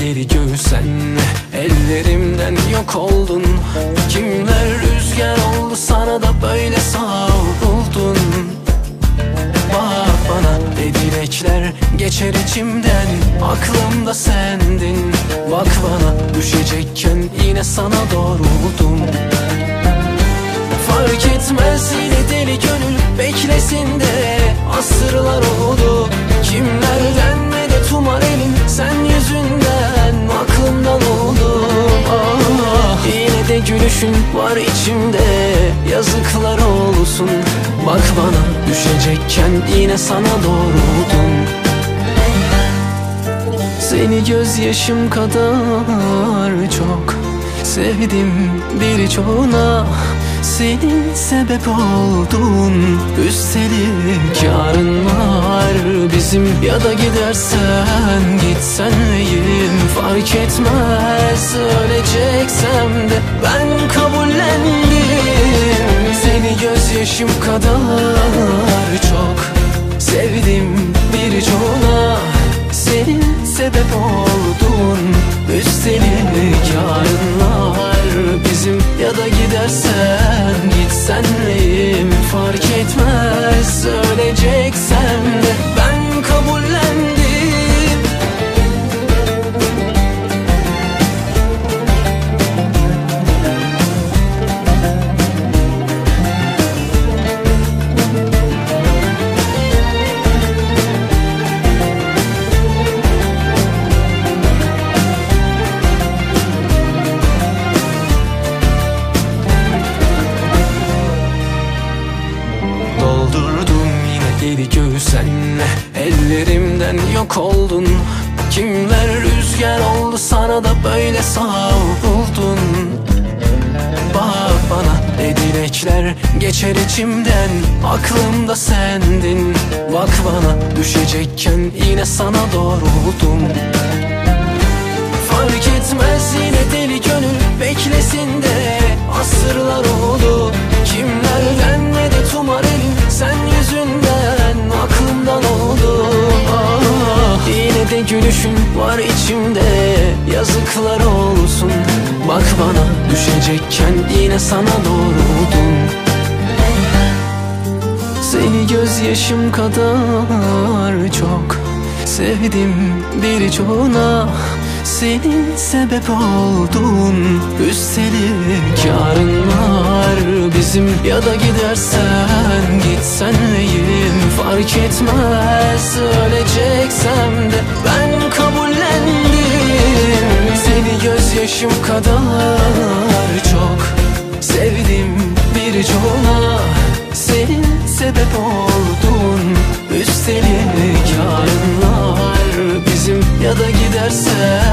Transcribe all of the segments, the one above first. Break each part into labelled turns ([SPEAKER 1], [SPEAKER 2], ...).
[SPEAKER 1] deli göğsen Ellerimden yok oldun. Kimler rüzgar oldu sana da böyle savruldun Bak bana ne dilekler geçer içimden. Aklımda sendin. Bak bana düşecekken yine sana doğruldum Fark etmez yine deli gönül beklesin de Asırlar oldu de gülüşün var içimde yazıklar olsun. Bak bana düşecekken yine sana doğruldum Seni gözyaşım kadar çok Sevdim birçoğuna. Senin sebep oldun Üstelik yarın var. Bizim Ya da gidersen gitsen miyim Fark etmez. Öleceksem de gözyaşım kadar Ellerimden yok oldun. Kimler rüzgar oldu sana da böyle savruldun Bak bana ne dilekler geçer içimden Aklımda sendin. Bak bana düşecekken yine sana doğruldum. Fark etmez yine deli gönül beklesin de gülüşün var içimde. Yazıklar olsun. Bak bana düşecekken yine sana doğruldum seni gözyaşım kadar çok Sevdim. Birçoğuna Senin sebep oldun Üstelik yarın var bizim. Ya da gidersen gitsen Fark etmez Gözyaşım kadar çok. Sevdim birçoğuna. Senin sebep oldun Üstelik yarınlar bizim Ya da gidersen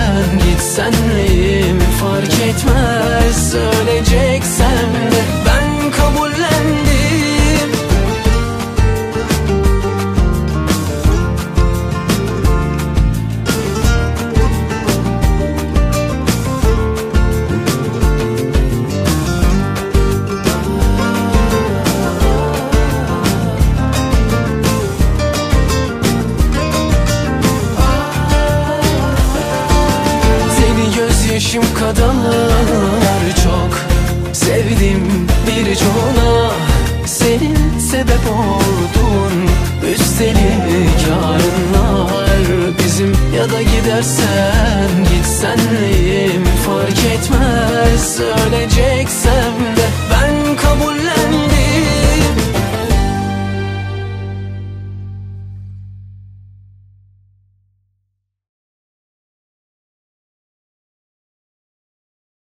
[SPEAKER 1] Güneşim kadar çok. Sevdim bir çoğuna Senin sebep oldun Üstelik yarınlar. Bizim ya da gidersen